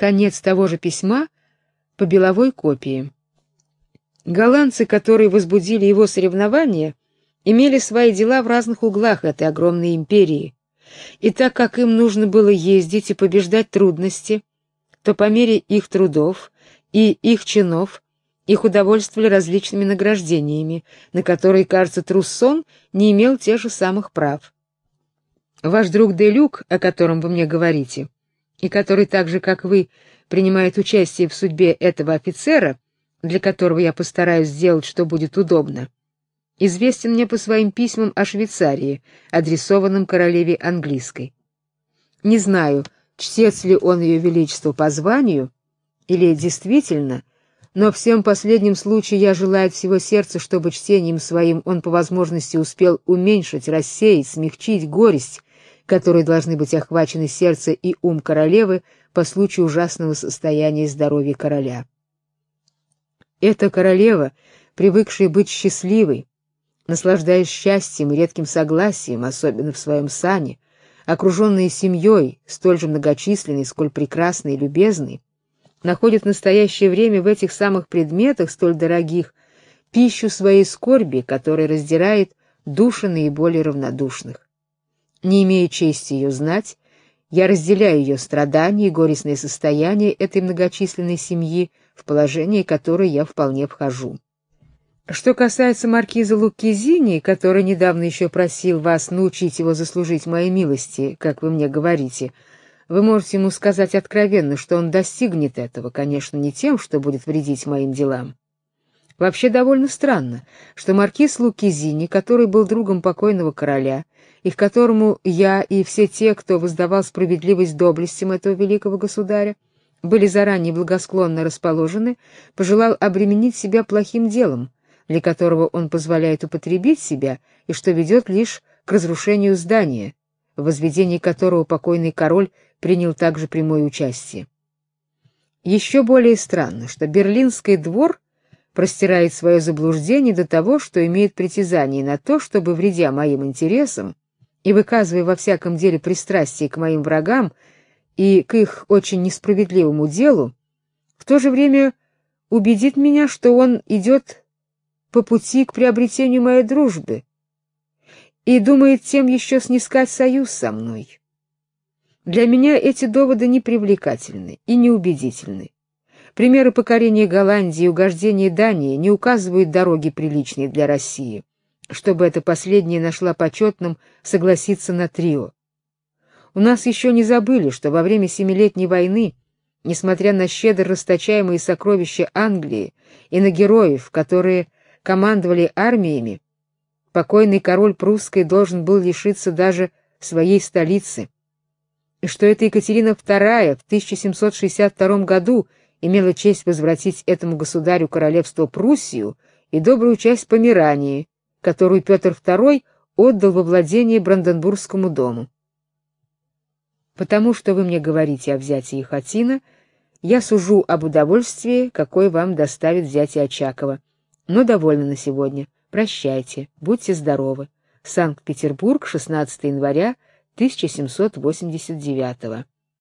Конец того же письма по беловой копии. Голландцы, которые возбудили его соревнования, имели свои дела в разных углах этой огромной империи. И так как им нужно было ездить и побеждать трудности, то по мере их трудов и их чинов их удовольствовали различными награждениями, на которые, кажется, Труссон не имел тех же самых прав. Ваш друг Делюк, о котором вы мне говорите, и который так же, как вы, принимает участие в судьбе этого офицера, для которого я постараюсь сделать, что будет удобно, известен мне по своим письмам о Швейцарии, адресованным королеве английской. Не знаю, чтец ли он ее величество по званию или действительно но в всем последнем случае я желаю от всего сердца, чтобы чтением своим он по возможности успел уменьшить, рассеять, смягчить горесть, которой должны быть охвачены сердце и ум королевы по случаю ужасного состояния здоровья короля. Эта королева, привыкшая быть счастливой, наслаждаясь счастьем и редким согласием, особенно в своем сане, окруженная семьей, столь же многочисленной, сколь прекрасной и любезной, находит в настоящее время в этих самых предметах, столь дорогих, пищу своей скорби, которая раздирает души наиболее равнодушных. Не имея чести ее знать, я разделяю ее страдания и горестные состояния этой многочисленной семьи, в положение которой я вполне вхожу. Что касается маркиза Луккизини, который недавно еще просил вас научить его заслужить моей милости, как вы мне говорите, — вы можете ему сказать откровенно, что он достигнет этого, конечно, не тем, что будет вредить моим делам. Вообще довольно странно, что маркиз Лукизини, который был другом покойного короля, и к которому я и все те, кто воздавал справедливость доблестям этого великого государя, были заранее благосклонно расположены, пожелал обременить себя плохим делом, для которого он позволяет употребить себя и что ведет лишь к разрушению здания, в возведении которого покойный король принял также прямое участие. Еще более странно, что Берлинский двор простирает свое заблуждение до того, что имеет притязание на то, чтобы, вредя моим интересам и выказывая во всяком деле пристрастие к моим врагам и к их очень несправедливому делу, в то же время убедит меня, что он идет по пути к приобретению моей дружбы и думает тем еще снискать союз со мной. Для меня эти доводы непривлекательны и неубедительны. Примеры покорения Голландии и угождения Дании не указывают дороги приличной для России, чтобы эта последняя нашла почетным согласиться на трио. У нас еще не забыли, что во время Семилетней войны, несмотря на щедро расточаемые сокровища Англии и на героев, которые командовали армиями, покойный король прусской должен был лишиться даже своей столицы и что это Екатерина II в 1762 году имела честь возвратить этому государю королевство Пруссию и добрую часть Померании, которую Петр II отдал во владение Бранденбургскому дому. Потому что вы мне говорите о взятии Хатина, я сужу об удовольствии, какое вам доставит взятие Очакова. Но довольно на сегодня. Прощайте. Будьте здоровы. Санкт-Петербург, 16 января 1789